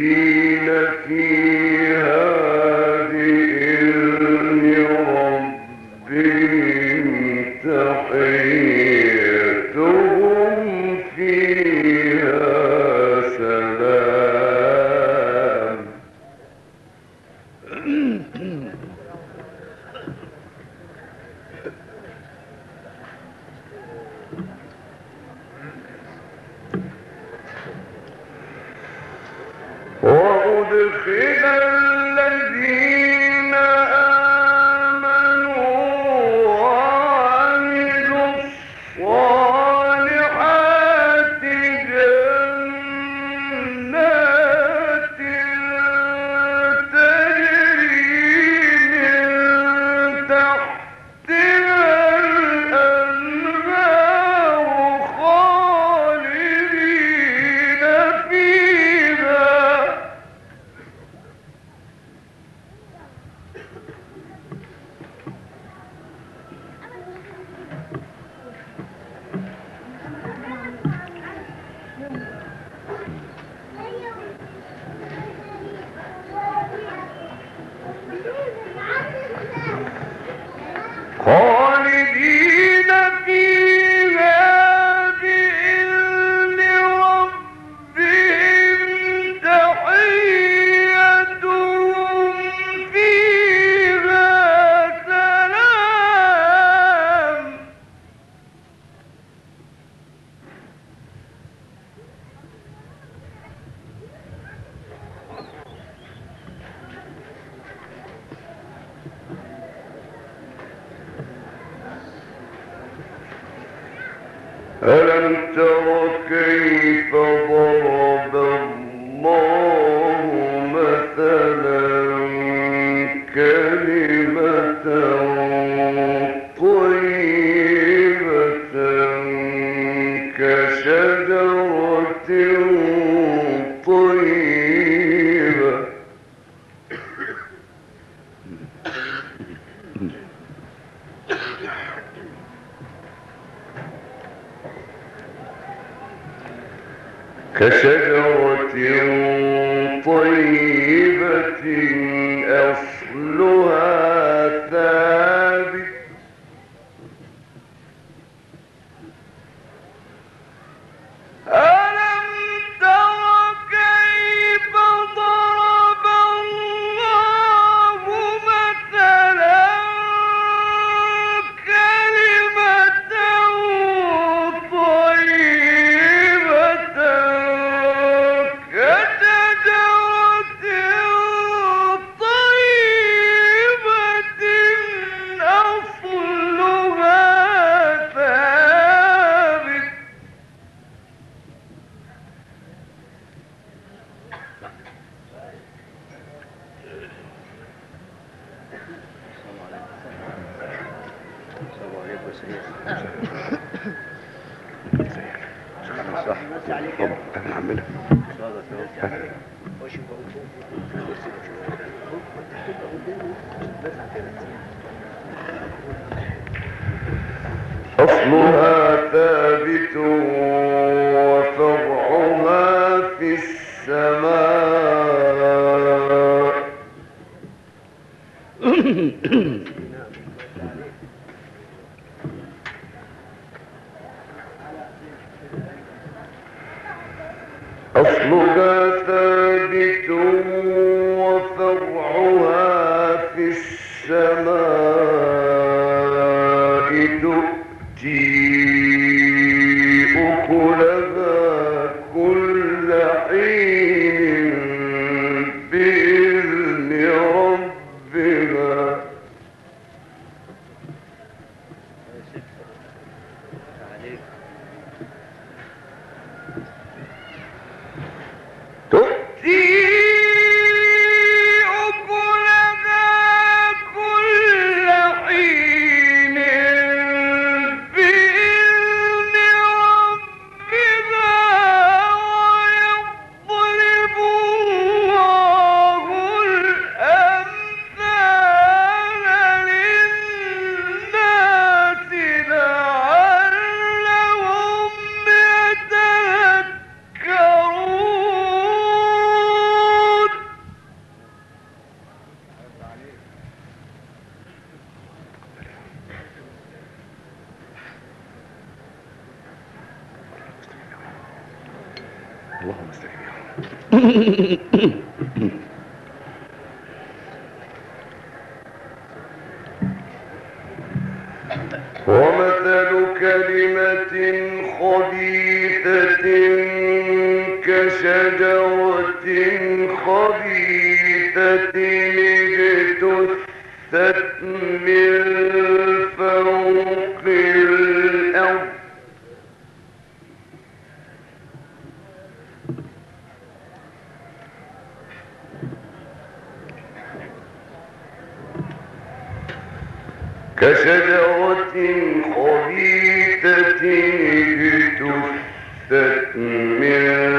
Amen. ألم تر كيف ضرب الله کیسے كشجرة خبيثة اجتثت من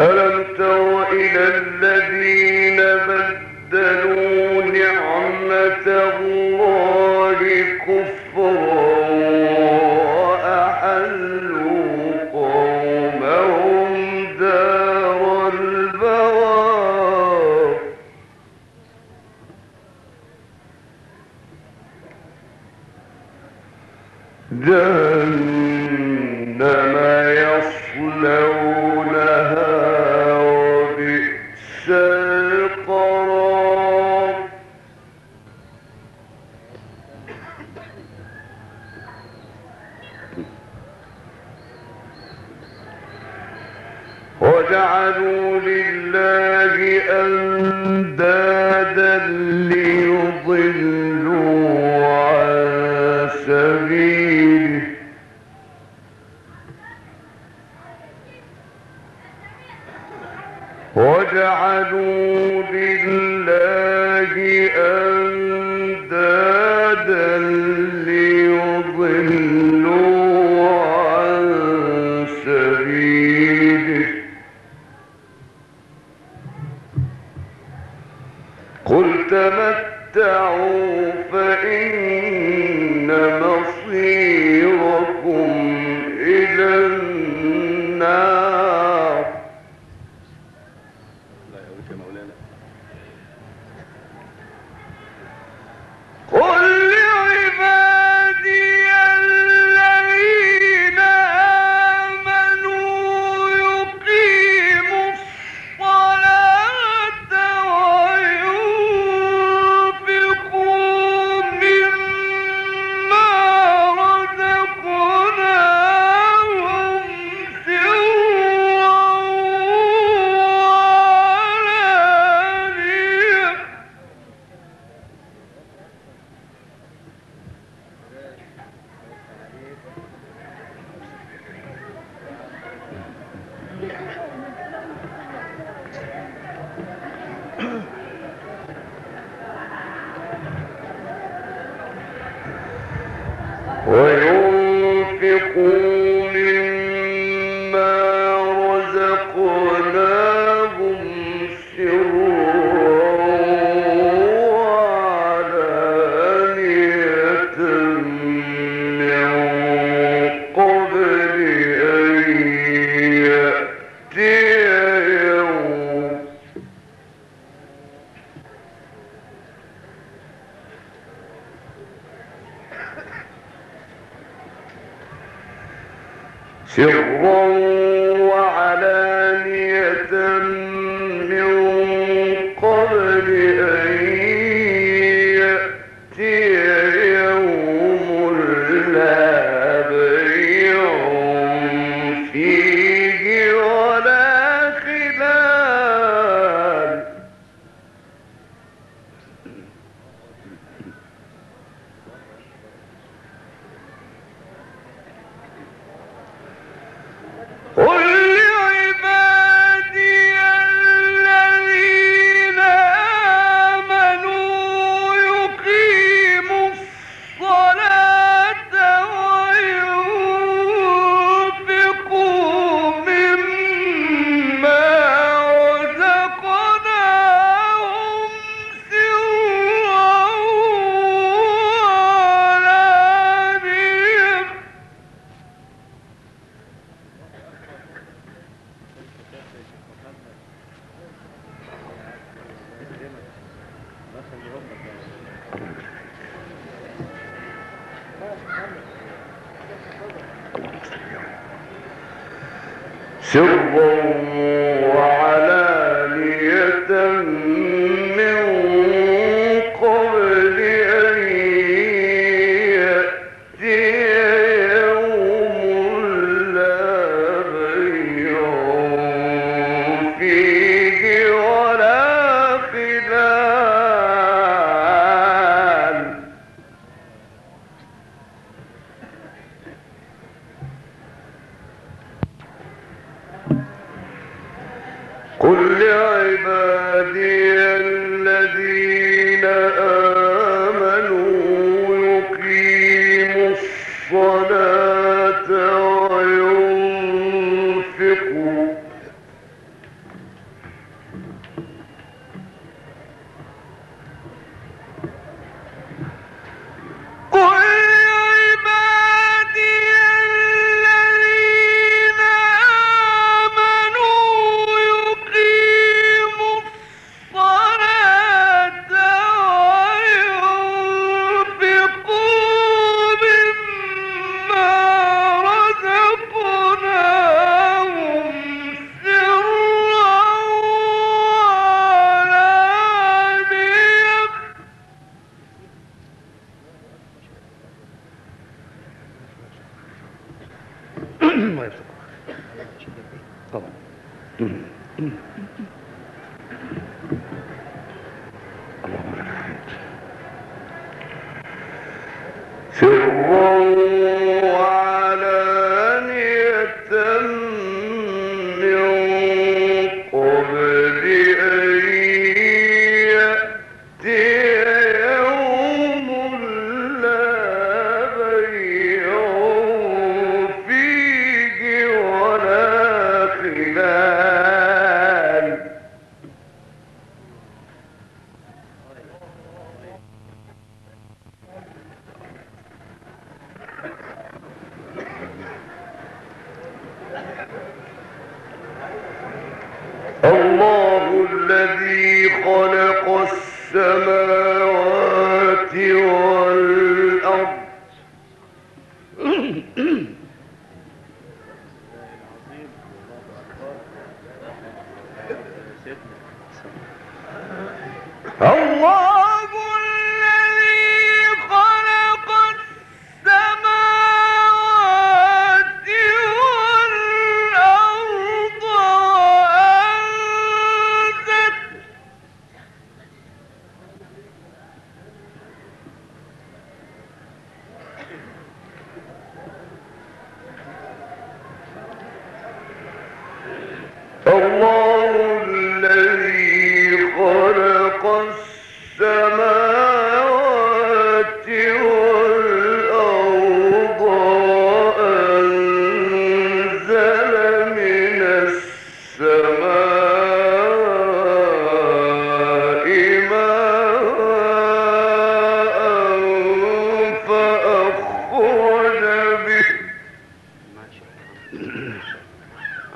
ألم تر إلى الذين بدلوا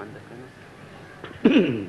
عندك انا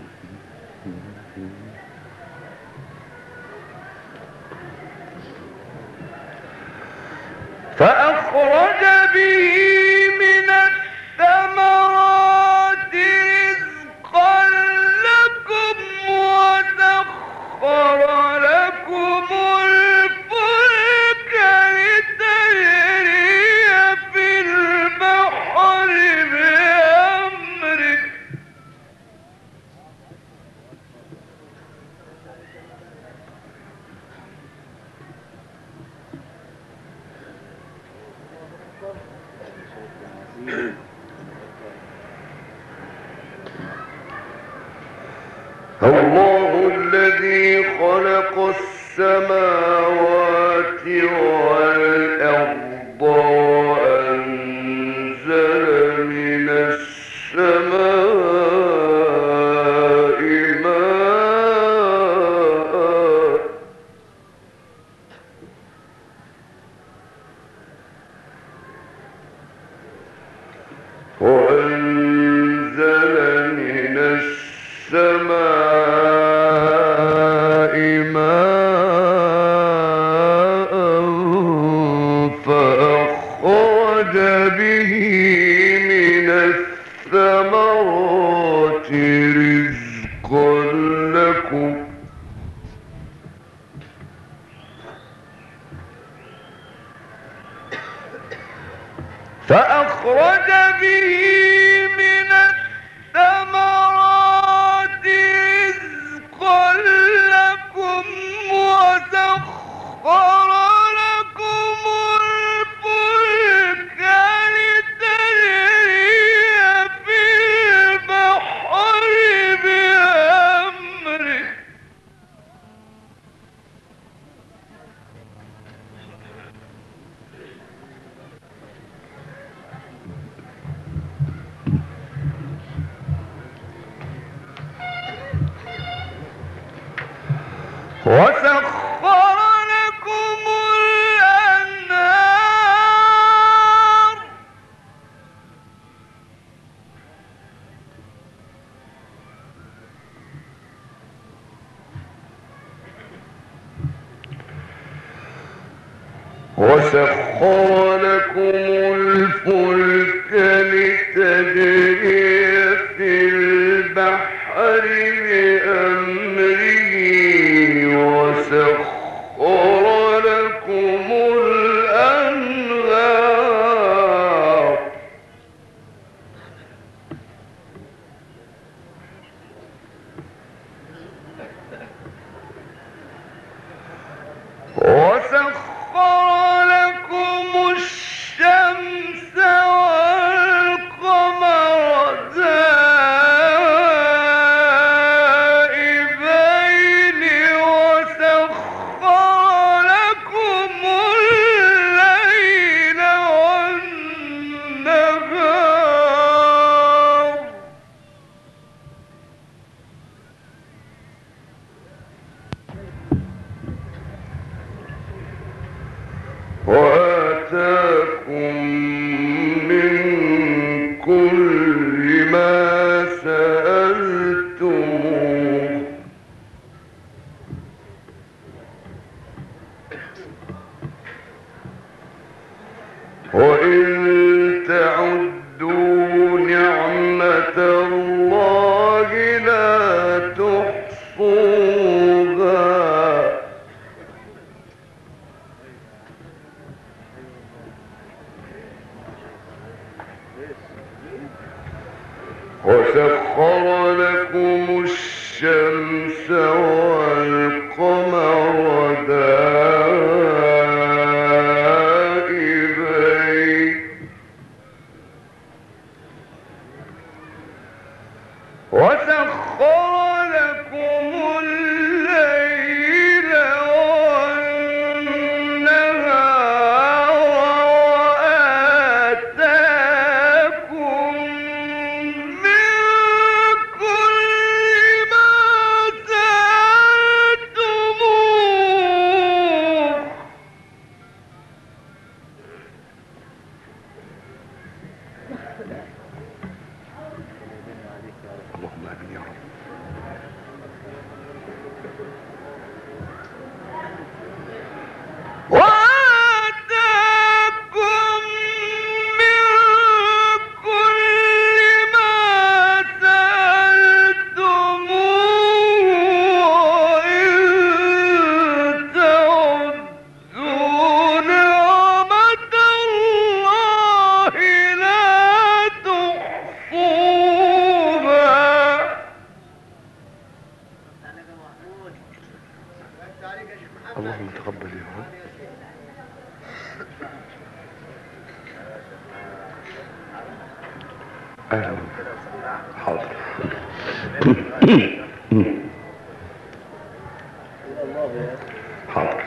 حاضر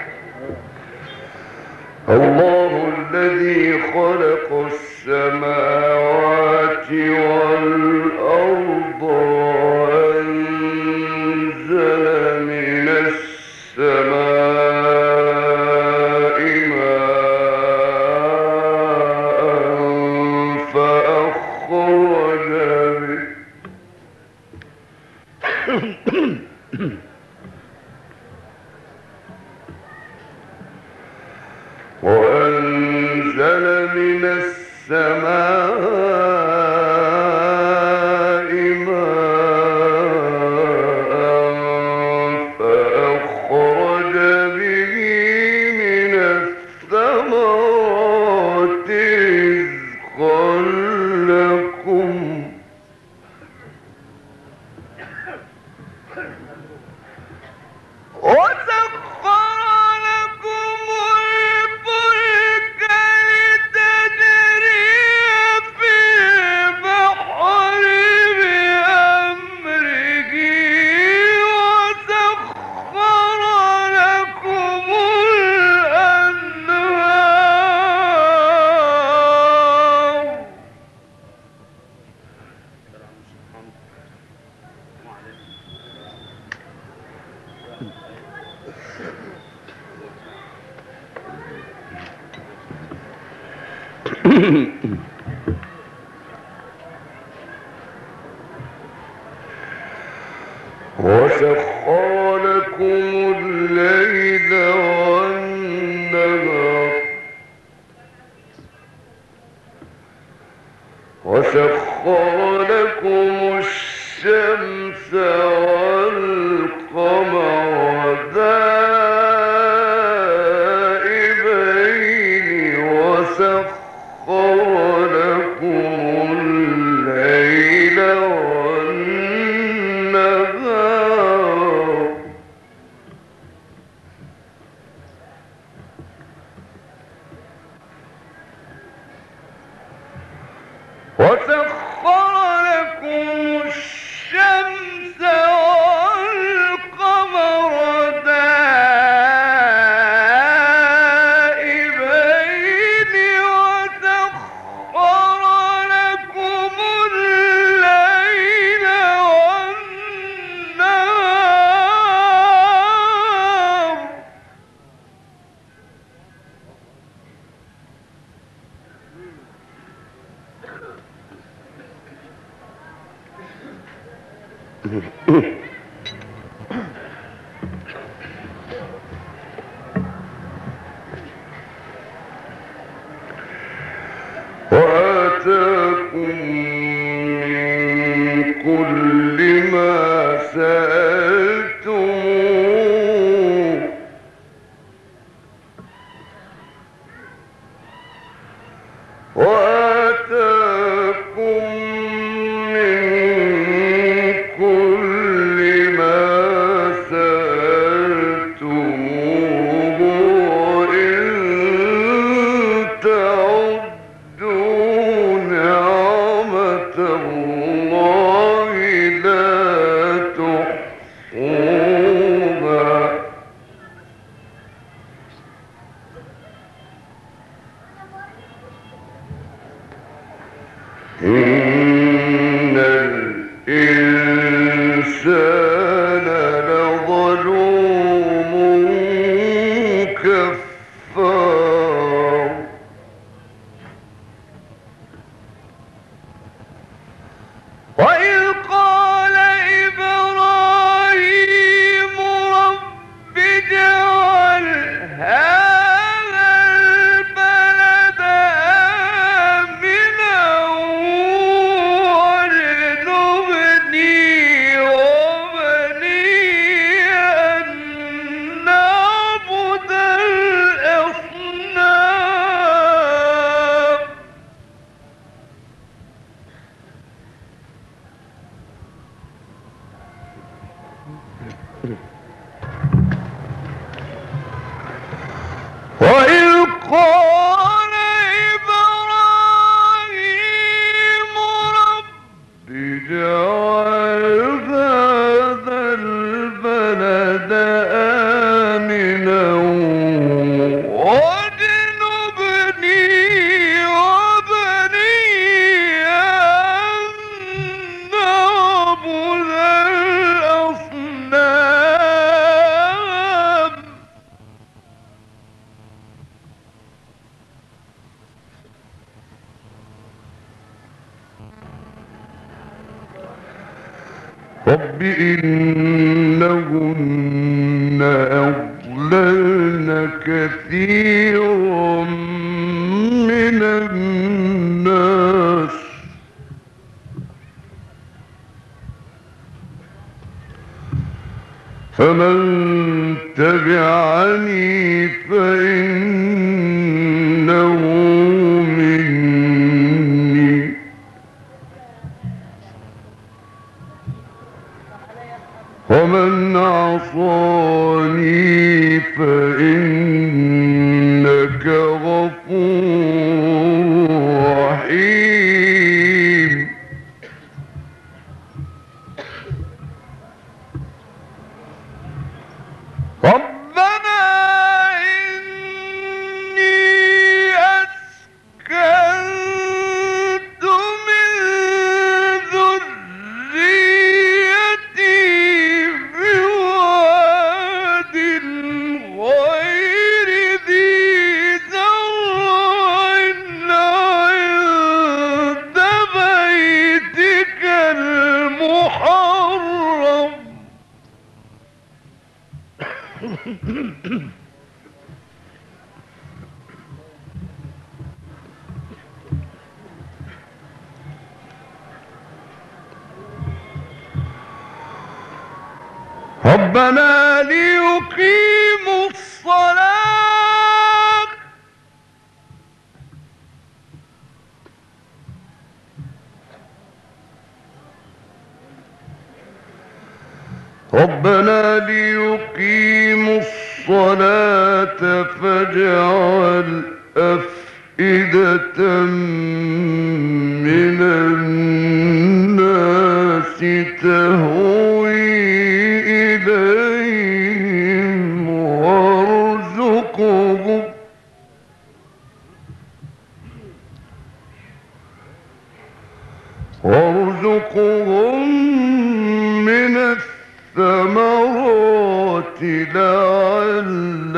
الله الذي خلق السماوات والأرض وسخر لكم الشمس Hmm. تبعني فإنه مني. ومن عصاني فإنه لكم من الثمرات لعلهم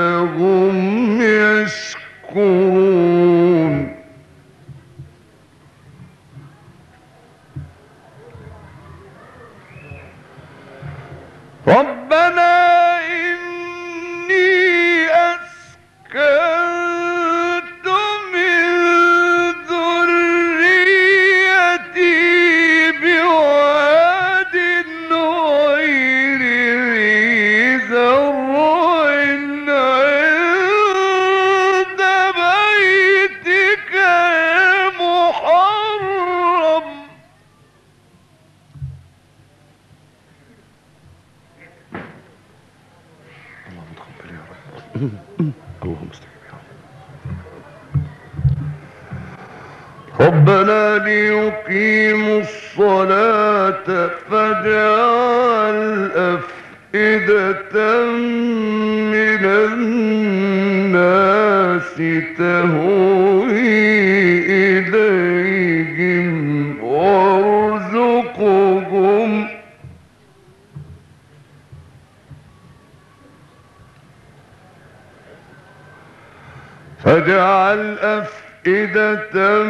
الأفئدة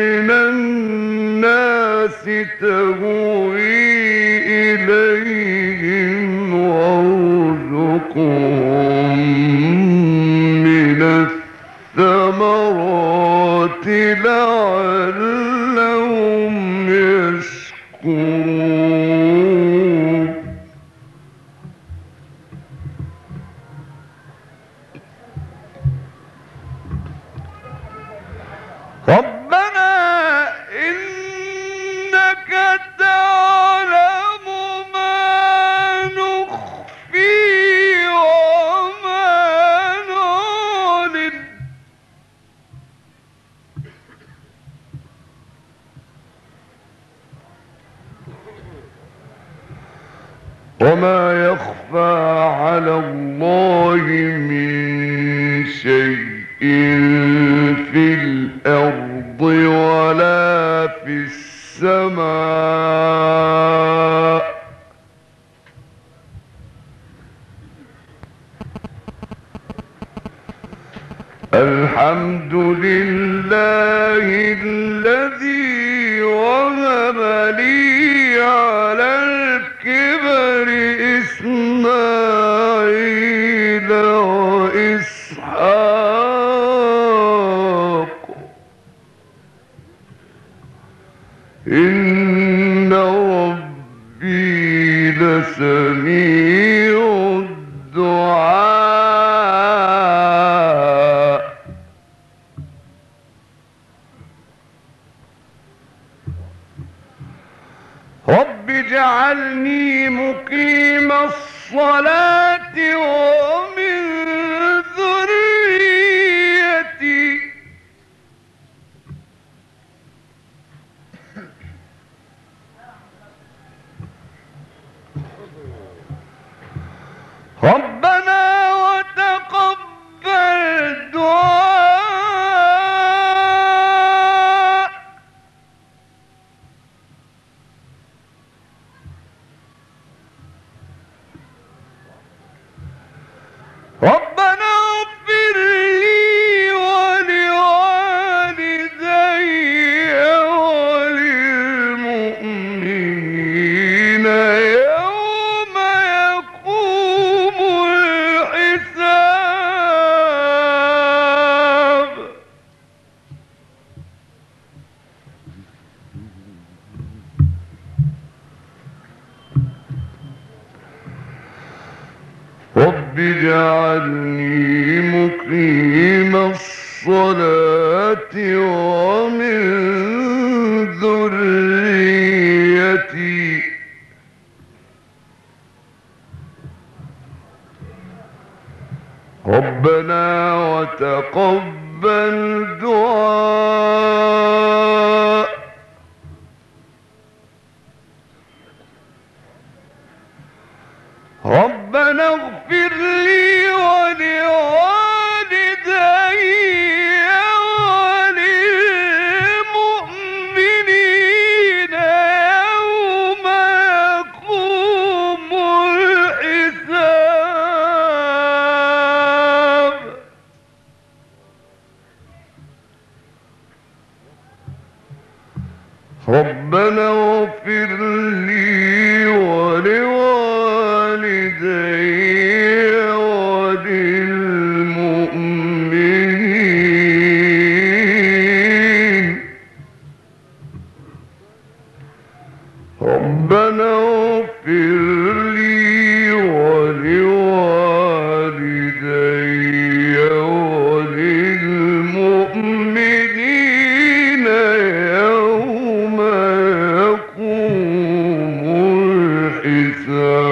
من الناس تهوي رب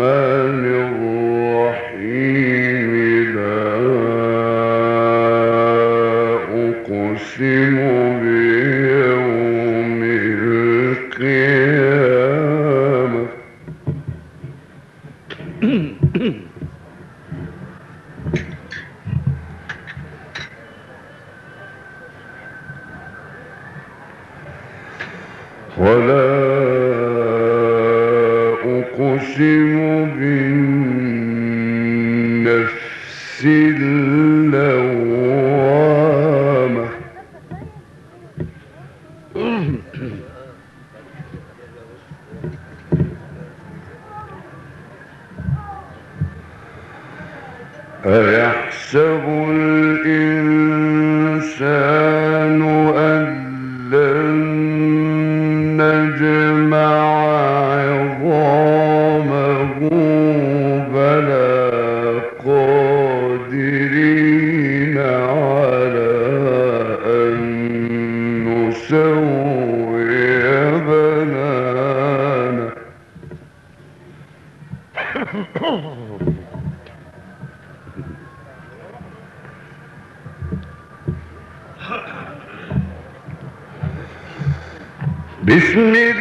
الرحمن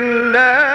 إلا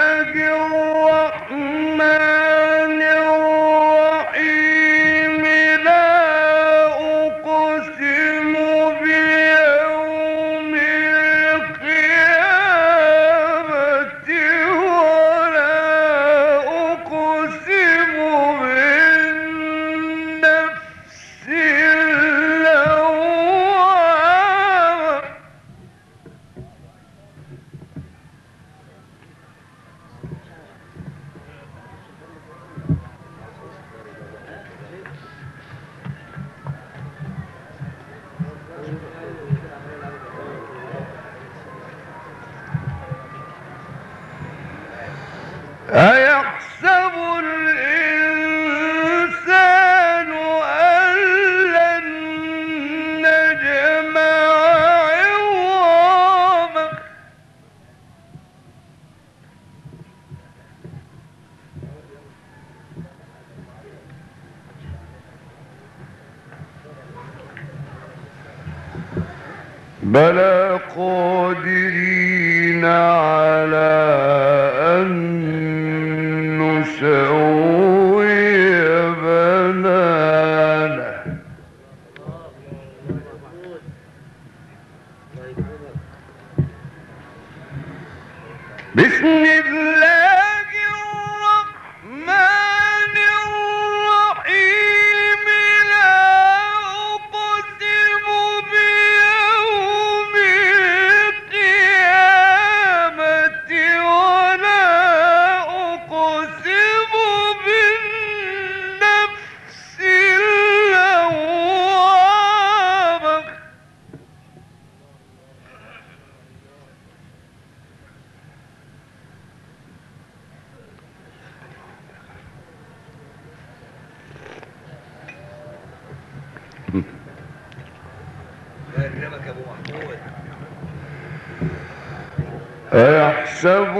أيحسب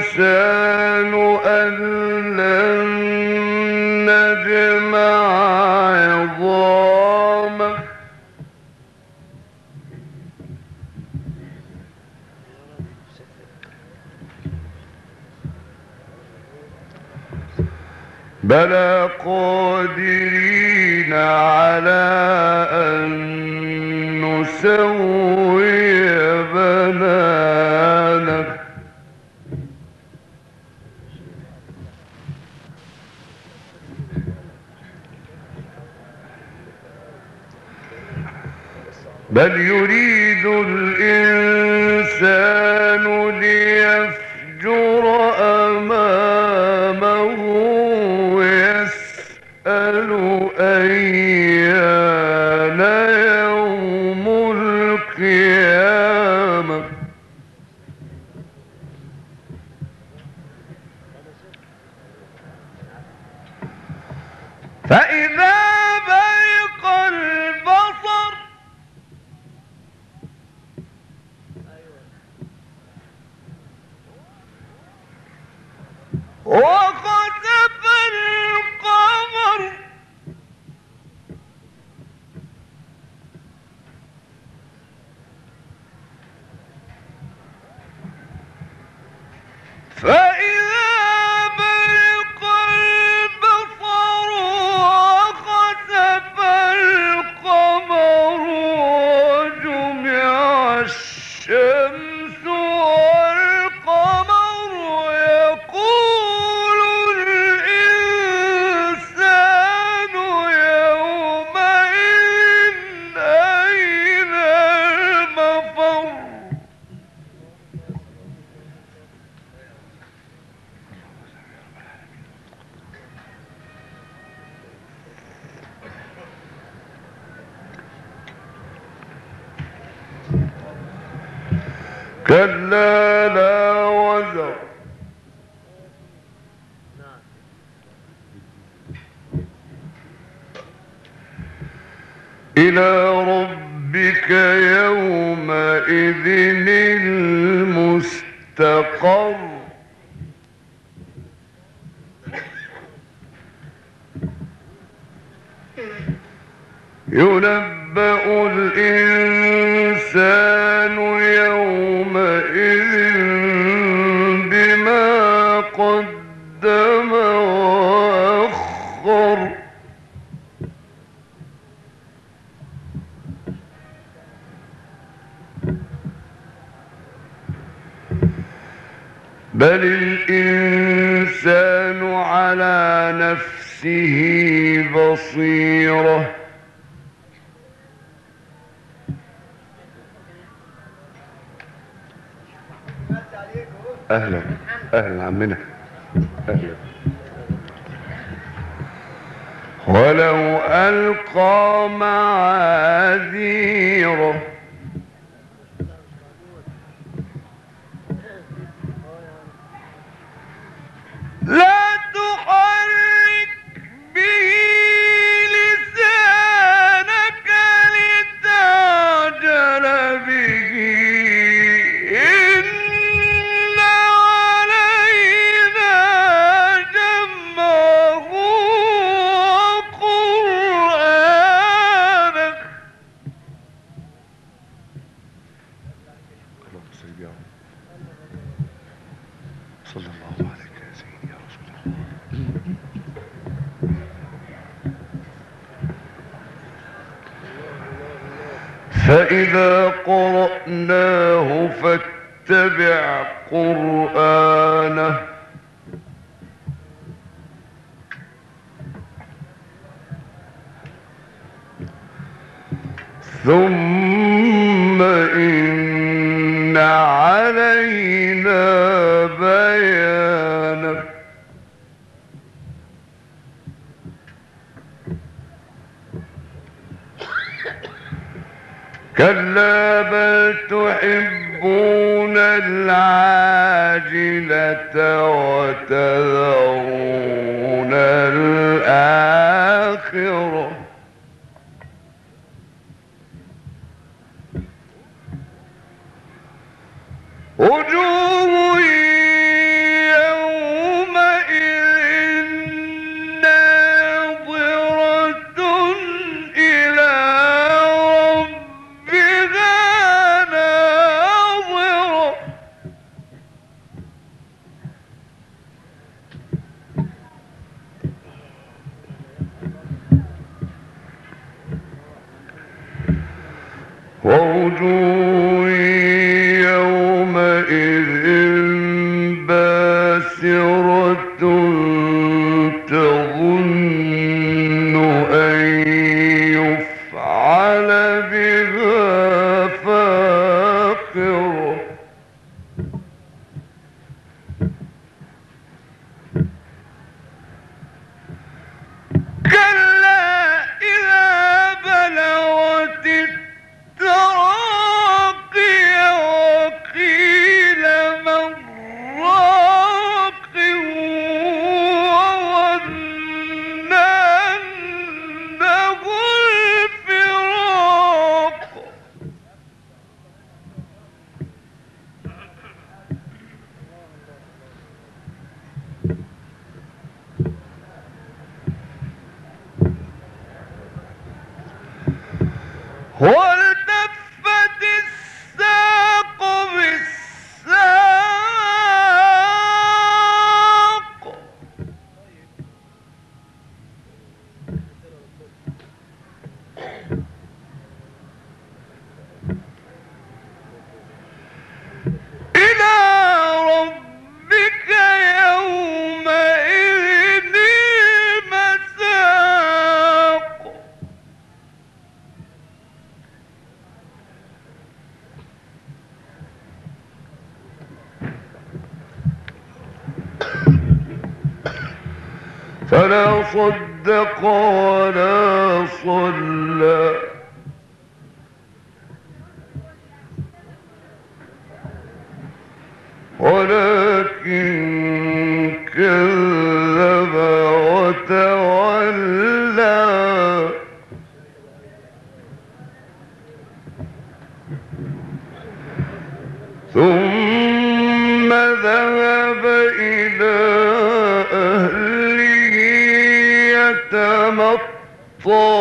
الإنسان أن لن نجمع عظامه بلى قادرين على أن وسوي بنانك بل يريد الإنسان ثم ذهب إلى أهله يتمطى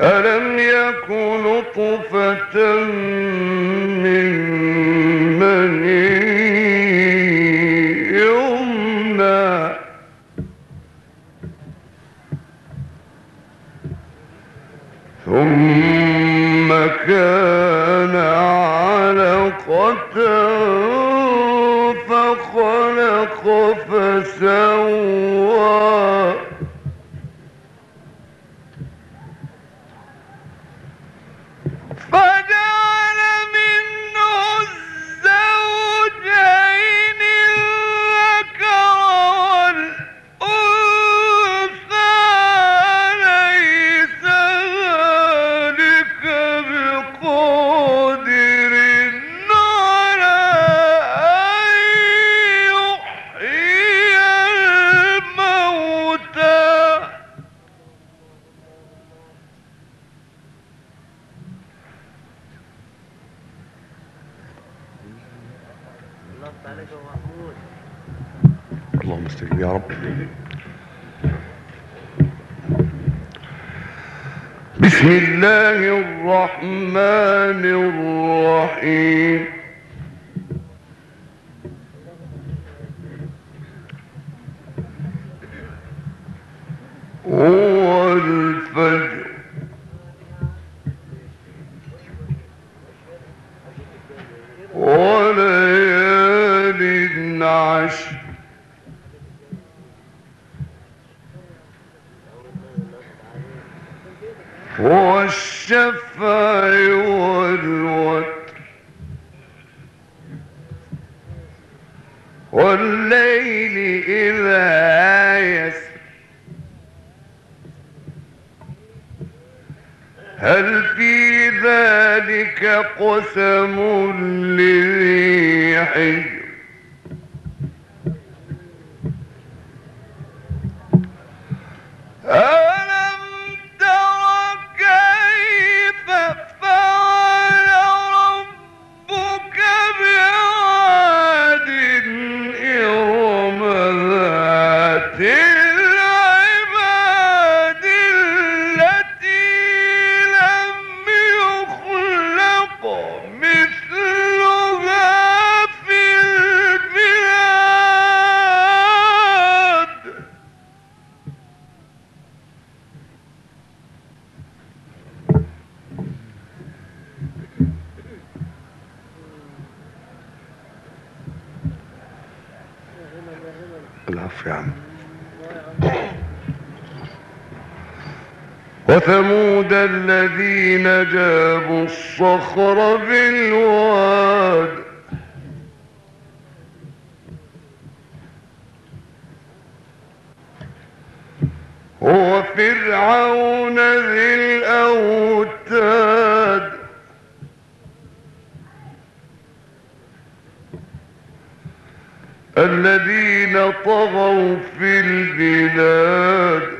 ألم يكن طفة من مني والليل إذا يسر هل في ذلك قسم لذي حجر ألم تر كيف فعل وثمود الذين جابوا الصخر بالواد. وفرعون ذي الأوتاد. الذين طغوا في البلاد.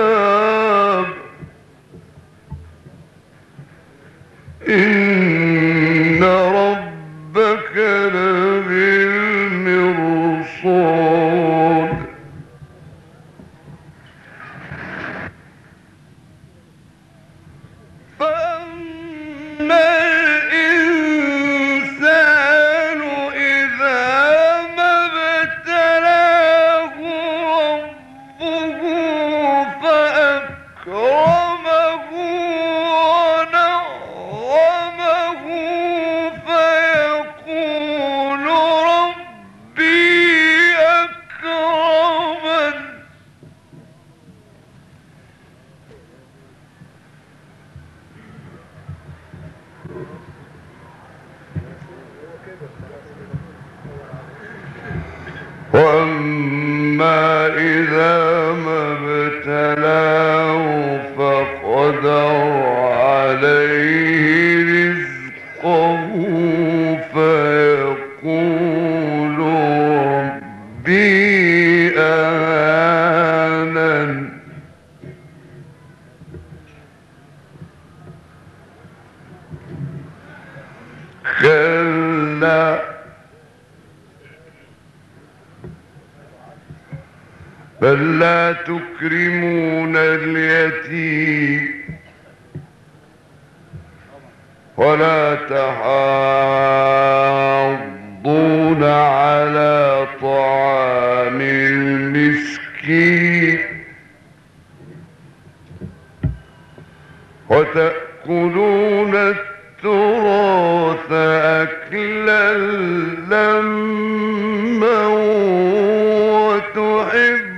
تحب